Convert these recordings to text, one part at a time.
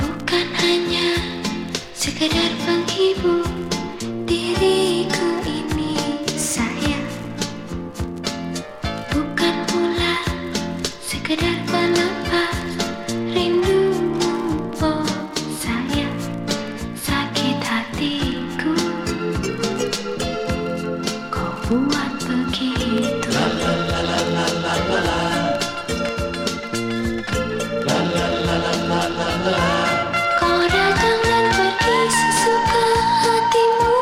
Bukan hanya sekedar penghibur diriku buat begitu. Kau datang dan pergi sesuka hatimu.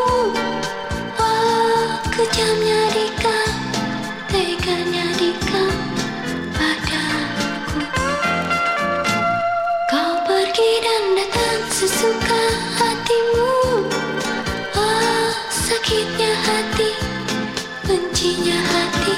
Oh, kejamnya dika, teganya dika padaku. Kau pergi dan datang sesuka hatimu. Oh, sakitnya hati sucinya hati.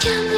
can be